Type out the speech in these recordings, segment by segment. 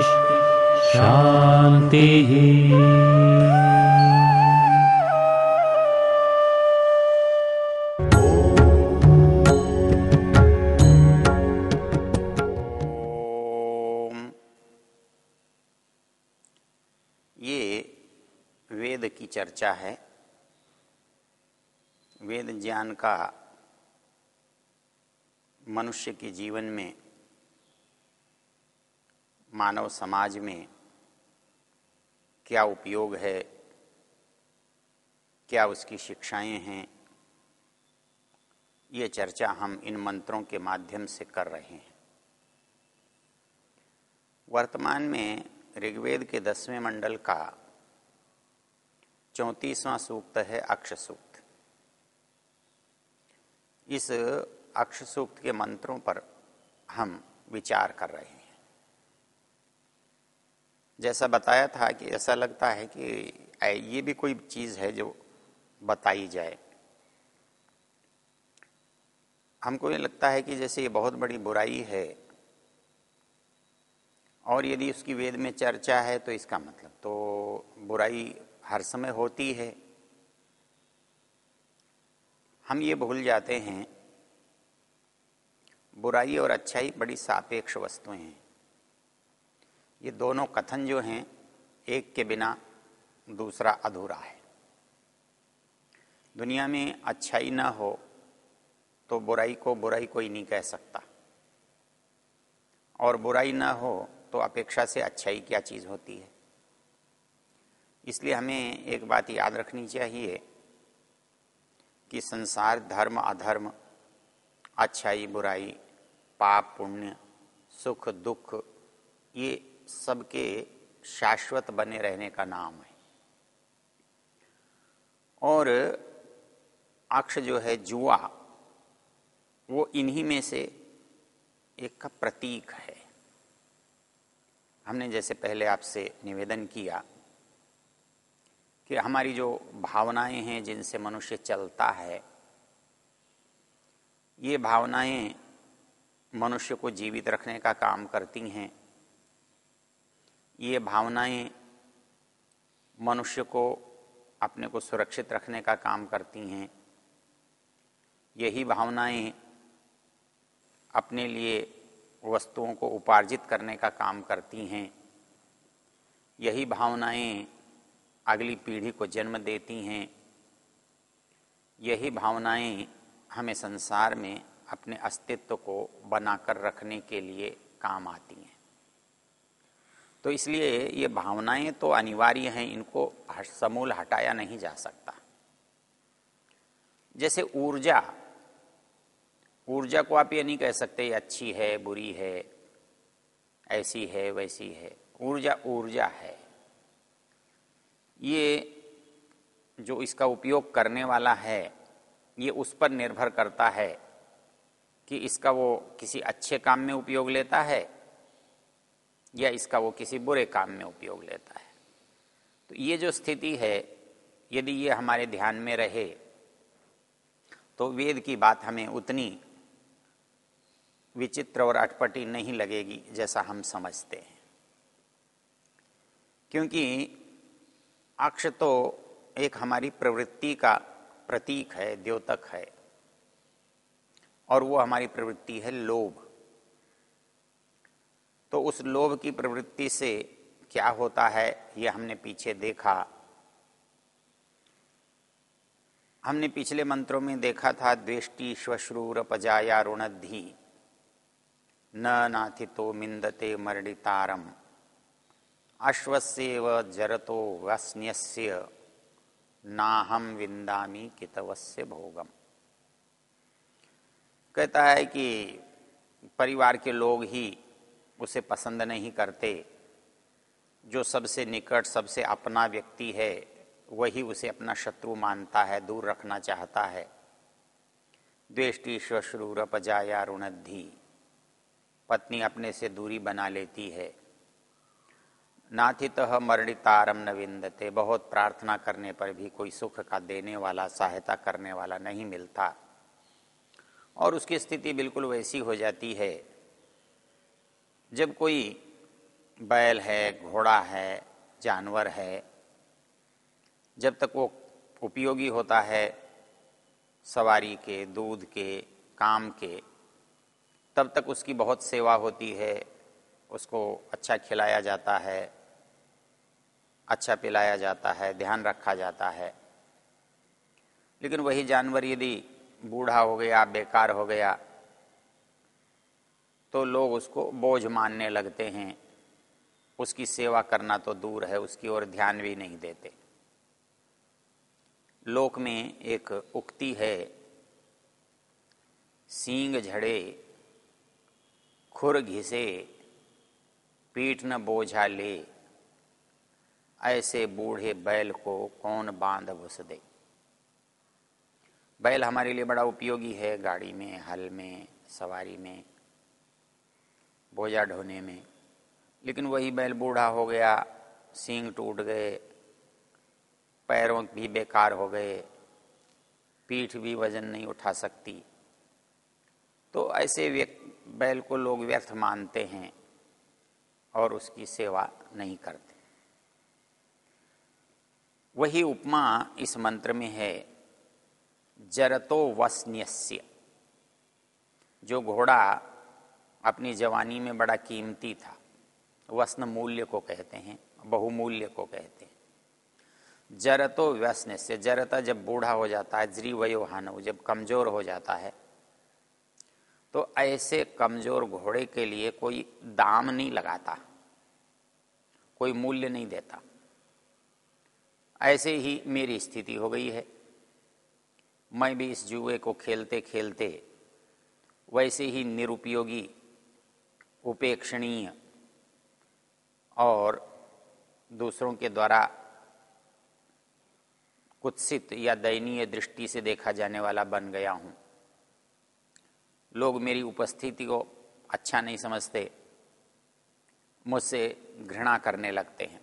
शान्तिः ओम। ये वेद की चर्चा है। वेद ज्ञान का मनुष्य के जीवन में मानव समाज में क्या उपयोग है, क्या उसकी शिक्षाएँ हैं, ये चर्चा हम इन मंत्रों के माध्यम से कर रहे हैं। वर्तमान में ऋग्वेद के दसवें मंडल का चौंतीसवां सूक्त है अक्ष सूक्त इस अक्ष सूक्त के मंत्रों पर हम विचार कर रहे हैं। जैसा बताया था कि ऐसा लगता है कि ये भी कोई चीज़ है जो बताई जाए। हमको ये लगता है कि जैसे ये बहुत बड़ी बुराई है और यदि उसकी वेद में चर्चा है तो इसका मतलब तो बुराई हर समय होती है। हम ये भूल जाते हैं, बुराई और अच्छाई बड़ी सापेक्ष वस्तुएँ हैं। ये दोनों कथन जो हैं, एक के बिना दूसरा अधूरा है। दुनिया में अच्छाई ना हो तो बुराई को बुराई कोई नहीं कह सकता। और बुराई ना हो तो अपेक्षा से अच्छाई क्या चीज़ होती है? इसलिए हमें एक बात याद रखनी चाहिए कि संसार धर्म, अधर्म, अच्छाई, बुराई, पाप, पुण्य, सुख, दुख, ये सबके शाश्वत बने रहने का नाम है। और अक्ष जो है जुआ, वो इन्हीं में से एक का प्रतीक है। हमने जैसे पहले आपसे निवेदन किया कि हमारी जो भावनाएँ हैं जिनसे मनुष्य चलता है, ये भावनाएँ मनुष्य को जीवित रखने का काम करती हैं। ये भावनाएँ मनुष्य को अपने को सुरक्षित रखने का काम करती हैं। यही भावनाएँ अपने लिए वस्तुओं को उपार्जित करने का काम करती हैं। यही भावनाएँ अगली पीढ़ी को जन्म देती हैं। यही भावनाएँ हमें संसार में अपने अस्तित्व को बनाकर रखने के लिए काम आती हैं। तो इसलिए ये भावनाएँ तो अनिवार्य हैं, इनको समूल हटाया नहीं जा सकता। जैसे ऊर्जा ऊर्जा को आप ये नहीं कह सकते अच्छी है, बुरी है, ऐसी है, वैसी है। ऊर्जा ऊर्जा है। ये जो इसका उपयोग करने वाला है, ये उस पर निर्भर करता है कि इसका वो किसी अच्छे काम में उपयोग लेता है या इसका वो किसी बुरे काम में उपयोग लेता है। तो ये जो स्थिति है, यदि ये हमारे ध्यान में रहे तो वेद की बात हमें उतनी विचित्र और अटपटी नहीं लगेगी जैसा हम समझते हैं। क्योंकि अक्ष तो एक हमारी प्रवृत्ति का प्रतीक है, द्योतक है, और वो हमारी प्रवृत्ति है लोभ। तो उस लोभ की प्रवृत्ति से क्या होता है, ये हमने पीछे देखा। हमने पिछले मंत्रों में देखा था, द्वेष्टि, श्वश्रूर, पजाया ऋणधि न नाथितो मिंदते मर्डितारम अश्वस्यव जरतो वस्न्यस्य। नाहम विंदामी कितवस्य भोगम। कहता है कि परिवार के लोग ही उसे पसंद नहीं करते। जो सबसे निकट, सबसे अपना व्यक्ति है, वही उसे अपना शत्रु मानता है, दूर रखना चाहता है। द्वेष्टि श्वश्रूर पजाया रुणद्धि, पत्नी अपने से दूरी बना लेती है। नाथित मरणितारम न विंदते, बहुत प्रार्थना करने पर भी कोई सुख का देने वाला, सहायता करने वाला नहीं मिलता। और उसकी स्थिति बिल्कुल वैसी हो जाती है। जब कोई बैल है, घोड़ा है, जानवर है, जब तक वो उपयोगी होता है सवारी के, दूध के, काम के, तब तक उसकी बहुत सेवा होती है, उसको अच्छा खिलाया जाता है अच्छा पिलाया जाता है, ध्यान रखा जाता है। लेकिन वही जानवर यदि बूढ़ा हो गया, बेकार हो गया तो लोग उसको बोझ मानने लगते हैं। उसकी सेवा करना तो दूर है, उसकी ओर ध्यान भी नहीं देते। लोक में एक उक्ति है, सींग झड़े, खुर घिसे, पीठ न बोझा ले, ऐसे बूढ़े बैल को कौन बाँध घुस दे? बैल हमारे लिए बड़ा उपयोगी है, गाड़ी में, हल में, सवारी में। बोझा ढोने में। लेकिन वही बैल बूढ़ा हो गया, सींग टूट गए, पैरों भी बेकार हो गए, पीठ भी वज़न नहीं उठा सकती। तो ऐसे बैल को लोग व्यर्थ मानते हैं और उसकी सेवा नहीं करते। वही उपमा इस मंत्र में है, जरतो वस्न्यस्य। जो घोड़ा अपनी जवानी में बड़ा कीमती था। वस्न मूल्य को कहते हैं, बहुमूल्य को कहते हैं। जरतो व्यसन से, जरता जब बूढ़ा हो जाता है, ज्री वयोहान जब कमज़ोर हो जाता है तो ऐसे कमज़ोर घोड़े के लिए कोई दाम नहीं लगाता, कोई मूल्य नहीं देता। ऐसे ही मेरी स्थिति हो गई है। मैं भी इस जुए को खेलते खेलते वैसे ही निरुपयोगी उपेक्षणीय और दूसरों के द्वारा कुत्सित या दयनीय दृष्टि से देखा जाने वाला बन गया हूँ। लोग मेरी उपस्थिति को अच्छा नहीं समझते, मुझसे घृणा करने लगते हैं।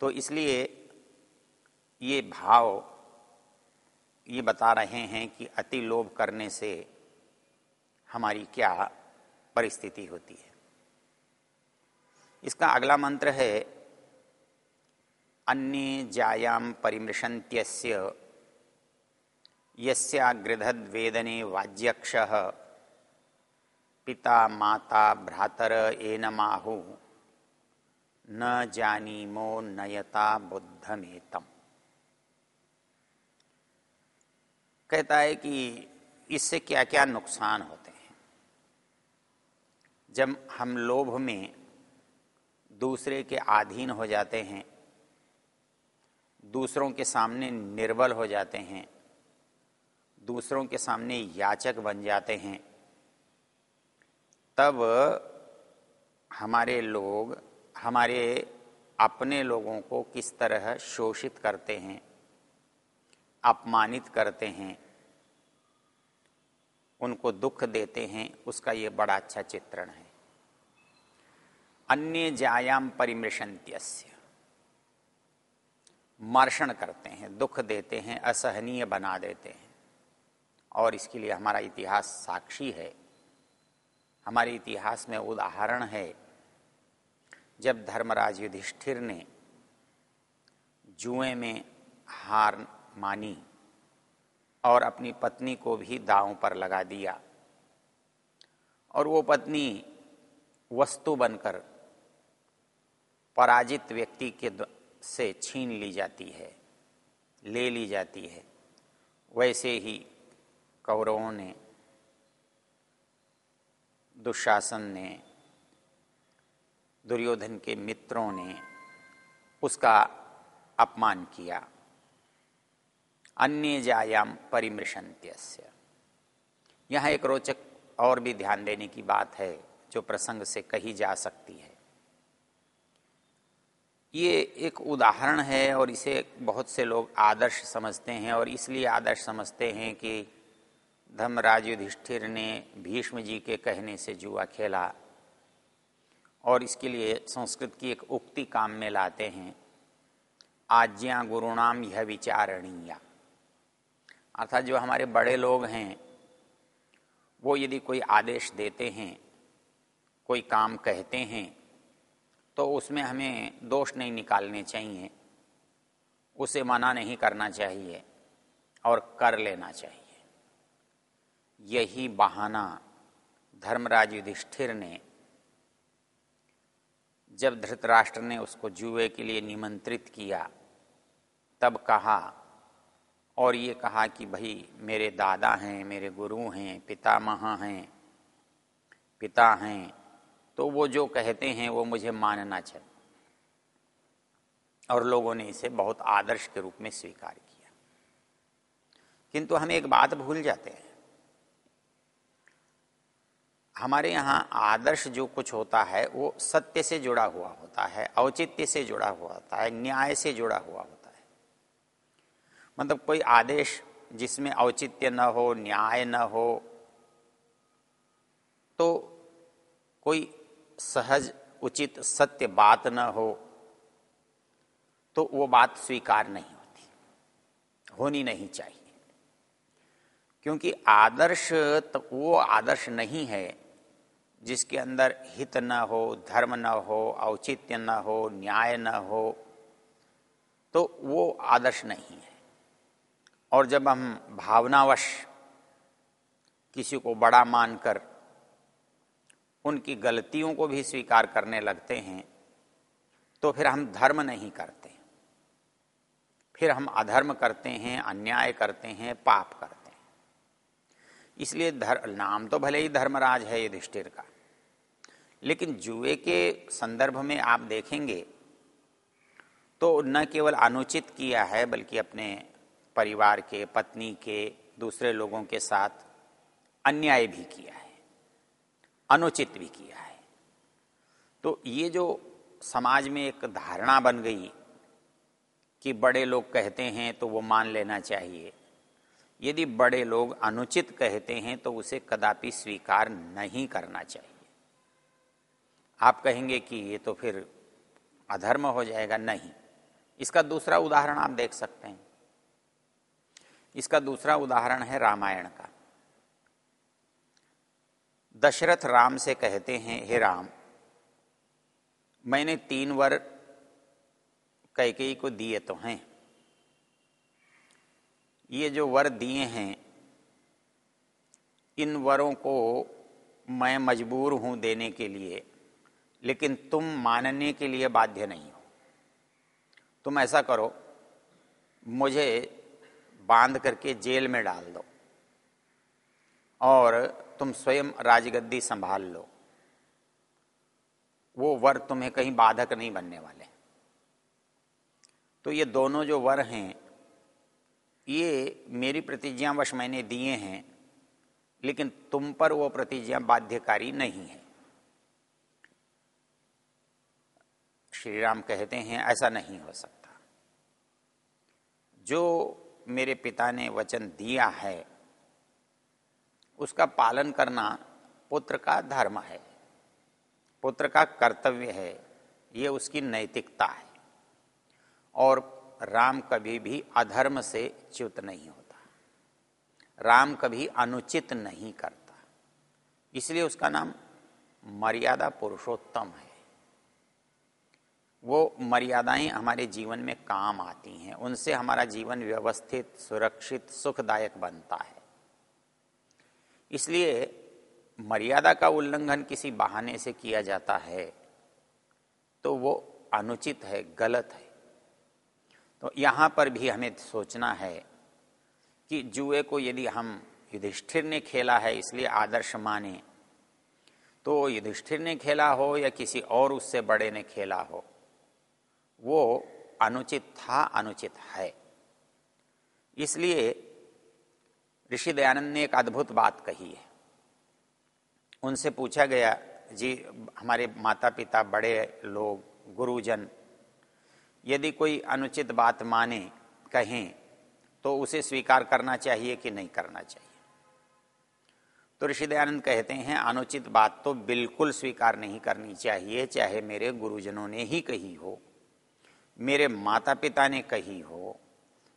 तो इसलिए ये भाव, ये बता रहे हैं कि अति लोभ करने से हमारी क्या परिस्थिति होती है। इसका अगला मंत्र है अन्य जायाम परिमृशंत्यस्य यस्याग्रधद्वेदने वाज्यक्ष, पिता माता भ्रातर एन माहु न जानीमो नयता बुद्धमेतम। कहता है कि इससे क्या क्या नुकसान होते हैं। जब हम लोभ में दूसरे के अधीन हो जाते हैं, दूसरों के सामने निर्बल हो जाते हैं, दूसरों के सामने याचक बन जाते हैं, तब हमारे लोग, हमारे अपने लोगों को किस तरह शोषित करते हैं, अपमानित करते हैं, उनको दुख देते हैं, उसका ये बड़ा अच्छा चित्रण है। अन्य जायाम परिमृशंत्यस्य मर्षण करते हैं, दुख देते हैं, असहनीय बना देते हैं। और इसके लिए हमारा इतिहास साक्षी है। हमारे इतिहास में उदाहरण है, जब धर्मराज युधिष्ठिर ने जुए में हार मानी और अपनी पत्नी को भी दांव पर लगा दिया। और वो पत्नी वस्तु बनकर पराजित व्यक्ति के से छीन ली जाती है, ले ली जाती है। वैसे ही कौरवों ने, दुशासन ने, दुर्योधन के मित्रों ने उसका अपमान किया। अन्य जायाम परिमृशंत्यस्य यहाँ एक रोचक और भी ध्यान देने की बात है, जो प्रसंग से कही जा सकती है। ये एक उदाहरण है और इसे बहुत से लोग आदर्श समझते हैं और इसलिए आदर्श समझते हैं कि धर्मराज युधिष्ठिर ने भीष्म जी के कहने से जुआ खेला और इसके लिए संस्कृत की एक उक्ति काम में लाते हैं, आज्ञा गुरुणाम यह विचारणीय। अर्थात जो हमारे बड़े लोग हैं, वो यदि कोई आदेश देते हैं, कोई काम कहते हैं तो उसमें हमें दोष नहीं निकालने चाहिए। उसे मना नहीं करना चाहिए और कर लेना चाहिए। यही बहाना धर्मराज युधिष्ठिर ने जब धृतराष्ट्र ने उसको जुए के लिए निमंत्रित किया, तब कहा, और ये कहा कि भाई, मेरे दादा हैं, मेरे गुरु हैं, पितामह हैं, पिता हैं तो वो जो कहते हैं, वो मुझे मानना चाहिए। और लोगों ने इसे बहुत आदर्श के रूप में स्वीकार किया। किंतु हम एक बात भूल जाते हैं। हमारे यहाँ आदर्श जो कुछ होता है, वो सत्य से जुड़ा हुआ होता है, औचित्य से जुड़ा हुआ होता है, न्याय से जुड़ा हुआ होता है। मतलब कोई आदेश जिसमें औचित्य न हो, न्याय न हो तो कोई सहज उचित सत्य बात न हो तो वो बात स्वीकार नहीं होती, होनी नहीं चाहिए। क्योंकि आदर्श तो वो आदर्श नहीं है जिसके अंदर हित न हो, धर्म न हो, औचित्य न हो, न्याय न हो तो वो आदर्श नहीं है। और जब हम भावनावश किसी को बड़ा मानकर उनकी गलतियों को भी स्वीकार करने लगते हैं तो फिर हम धर्म नहीं करते। फिर हम अधर्म करते हैं, अन्याय करते हैं, पाप करते हैं। इसलिए धर्म नाम तो भले ही धर्मराज है युधिष्ठिर का, लेकिन जुए के संदर्भ में आप देखेंगे तो न केवल अनुचित किया है, बल्कि अपने परिवार के, पत्नी के, दूसरे लोगों के साथ अन्याय भी किया है। अनुचित भी किया है। तो ये जो समाज में एक धारणा बन गई कि बड़े लोग कहते हैं तो वो मान लेना चाहिए, यदि बड़े लोग अनुचित कहते हैं तो उसे कदापि स्वीकार नहीं करना चाहिए। आप कहेंगे कि ये तो फिर अधर्म हो जाएगा, नहीं। इसका दूसरा उदाहरण आप देख सकते हैं। इसका दूसरा उदाहरण है रामायण का। दशरथ राम से कहते हैं, हे राम, मैंने तीन वर कैकेयी को दिए तो हैं। ये जो वर दिए हैं, इन वरों को मैं मजबूर हूँ देने के लिए, लेकिन तुम मानने के लिए बाध्य नहीं हो। तुम ऐसा करो, मुझे बाँध करके जेल में डाल दो। और तुम स्वयं राजगद्दी संभाल लो। वो वर तुम्हें कहीं बाधक नहीं बनने वाले। तो ये दोनों जो वर हैं, ये मेरी प्रतिज्ञावश मैंने दिए हैं, लेकिन तुम पर वो प्रतिज्ञा बाध्यकारी नहीं है। श्री राम कहते हैं, ऐसा नहीं हो सकता। जो मेरे पिता ने वचन दिया है उसका पालन करना पुत्र का धर्म है, पुत्र का कर्तव्य है, ये उसकी नैतिकता है। और राम कभी भी अधर्म से च्युत नहीं होता, राम कभी अनुचित नहीं करता, इसलिए उसका नाम मर्यादा पुरुषोत्तम है। वो मर्यादाएँ हमारे जीवन में काम आती हैं, उनसे हमारा जीवन व्यवस्थित, सुरक्षित, सुखदायक बनता है। इसलिए मर्यादा का उल्लंघन किसी बहाने से किया जाता है तो वो अनुचित है, गलत है। तो यहाँ पर भी हमें सोचना है कि जुए को यदि हम युधिष्ठिर ने खेला है, इसलिए आदर्श माने तो युधिष्ठिर ने खेला हो या किसी और उससे बड़े ने खेला हो, वो अनुचित था, अनुचित है। इसलिए ऋषि दयानंद ने एक अद्भुत बात कही है। उनसे पूछा गया, जी, हमारे माता पिता बड़े लोग, गुरुजन, यदि कोई अनुचित बात माने, कहें तो उसे स्वीकार करना चाहिए कि नहीं करना चाहिए? तो ऋषि दयानंद कहते हैं, अनुचित बात तो बिल्कुल स्वीकार नहीं करनी चाहिए, चाहे मेरे गुरुजनों ने ही कही हो, मेरे माता पिता ने कही हो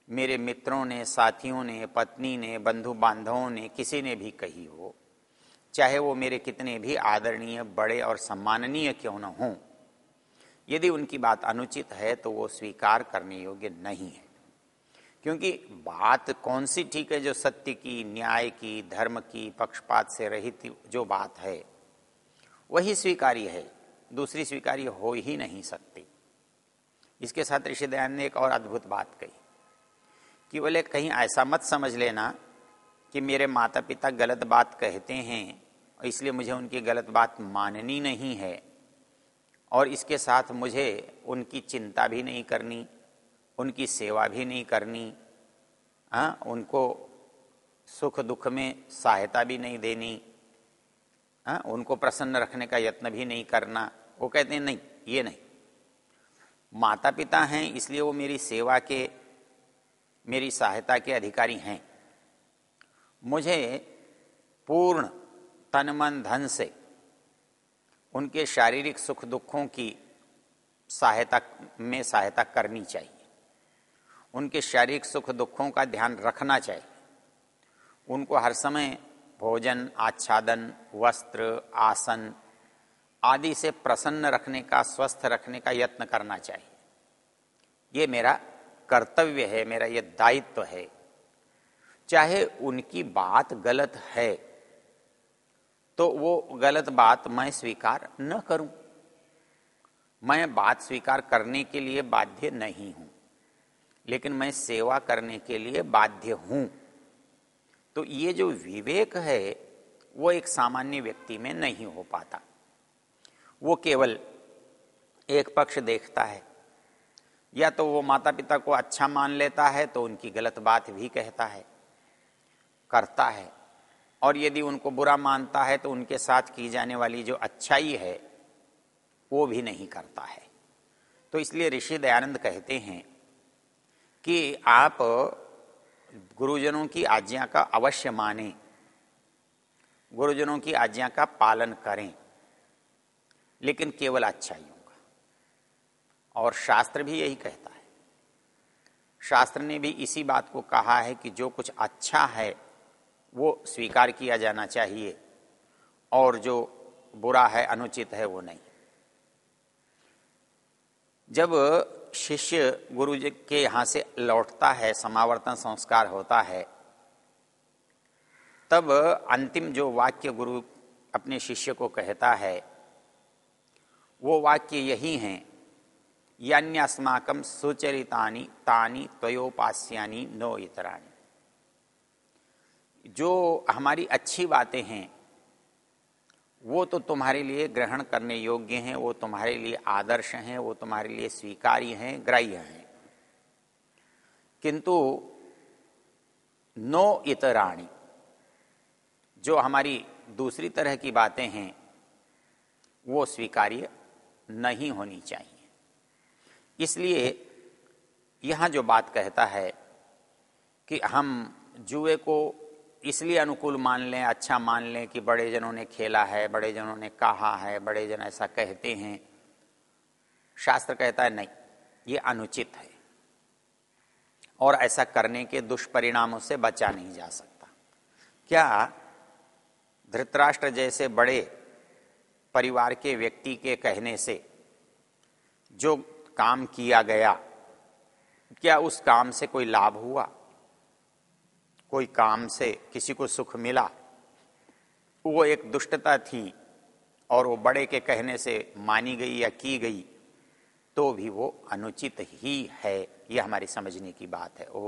मेरे मित्रों ने, साथियों ने, पत्नी ने बंधु बांधवों ने, किसी ने भी कही हो, चाहे वो मेरे कितने भी आदरणीय, बड़े और सम्माननीय क्यों न हों, यदि उनकी बात अनुचित है तो वो स्वीकार करने योग्य नहीं है। क्योंकि बात कौन सी ठीक है जो सत्य की, न्याय की, धर्म की, पक्षपात से रहित जो बात है, वही स्वीकार्य है, दूसरी स्वीकार्य हो ही नहीं सकती। इसके साथ ऋषि दयान ने एक और अद्भुत बात कही। कि बोले, कहीं ऐसा मत समझ लेना कि मेरे माता पिता गलत बात कहते हैं और इसलिए मुझे उनकी गलत बात माननी नहीं है और इसके साथ मुझे उनकी चिंता भी नहीं करनी, उनकी सेवा भी नहीं करनी हाँ उनको सुख दुख में सहायता भी नहीं देनी हाँ उनको प्रसन्न रखने का यत्न भी नहीं करना। वो कहते हैं, नहीं, ये नहीं। माता पिता हैं, इसलिए वो मेरी सेवा के मेरी सहायता के अधिकारी हैं। मुझे पूर्ण तन मन धन से उनके शारीरिक सुख दुखों की सहायता, में सहायता करनी चाहिए। उनके शारीरिक सुख दुखों का ध्यान रखना चाहिए। उनको हर समय भोजन, आच्छादन, वस्त्र, आसन आदि से प्रसन्न रखने का, स्वस्थ रखने का यत्न करना चाहिए। ये मेरा कर्तव्य है, मेरा ये दायित्व है। चाहे उनकी बात गलत है तो वो गलत बात मैं स्वीकार न करूँ। मैं बात स्वीकार करने के लिए बाध्य नहीं हूँ, लेकिन मैं सेवा करने के लिए बाध्य हूँ। तो ये जो विवेक है, वो एक सामान्य व्यक्ति में नहीं हो पाता। वो केवल एक पक्ष देखता है या तो वो माता पिता को अच्छा मान लेता है तो उनकी गलत बात भी कहता है, करता है। और यदि उनको बुरा मानता है तो उनके साथ की जाने वाली जो अच्छाई है, वो भी नहीं करता है। तो इसलिए ऋषि दयानंद कहते हैं कि आप गुरुजनों की आज्ञा का अवश्य माने, गुरुजनों की आज्ञा का पालन करें, लेकिन केवल अच्छाइयों और शास्त्र भी यही कहता है। शास्त्र ने भी इसी बात को कहा है कि जो कुछ अच्छा है, वो स्वीकार किया जाना चाहिए, और जो बुरा है, अनुचित है, वो नहीं। जब शिष्य गुरु जी के यहाँ से लौटता है, समावर्तन संस्कार होता है, तब अंतिम जो वाक्य गुरु अपने शिष्य को कहता है, वो वाक्य यही हैं यान्यास्माकम सुचरितानी, तानी त्वयोपास्यानी नो इतराणी। जो हमारी अच्छी बातें हैं, वो तो तुम्हारे लिए ग्रहण करने योग्य हैं, वो तुम्हारे लिए आदर्श हैं, वो तुम्हारे लिए स्वीकार्य हैं, ग्राह्य हैं। किंतु नो इतराणी, जो हमारी दूसरी तरह की बातें हैं, वो स्वीकार्य नहीं होनी चाहिए। इसलिए यहाँ जो बात कहता है कि हम जुए को इसलिए अनुकूल मान लें अच्छा मान लें कि बड़े जनों ने खेला है, बड़े जनों ने कहा है, बड़े जन ऐसा कहते हैं। शास्त्र कहता है, नहीं, ये अनुचित है और ऐसा करने के दुष्परिणामों से बचा नहीं जा सकता। क्या धृतराष्ट्र जैसे बड़े परिवार के व्यक्ति के कहने से जो काम किया गया। क्या उस काम से कोई लाभ हुआ? कोई काम से किसी को सुख मिला? वो एक दुष्टता थी और वो बड़े के कहने से मानी गई या की गई तो भी वो अनुचित ही है। ये हमारी समझने की बात है। ओ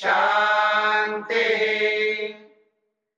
Shout.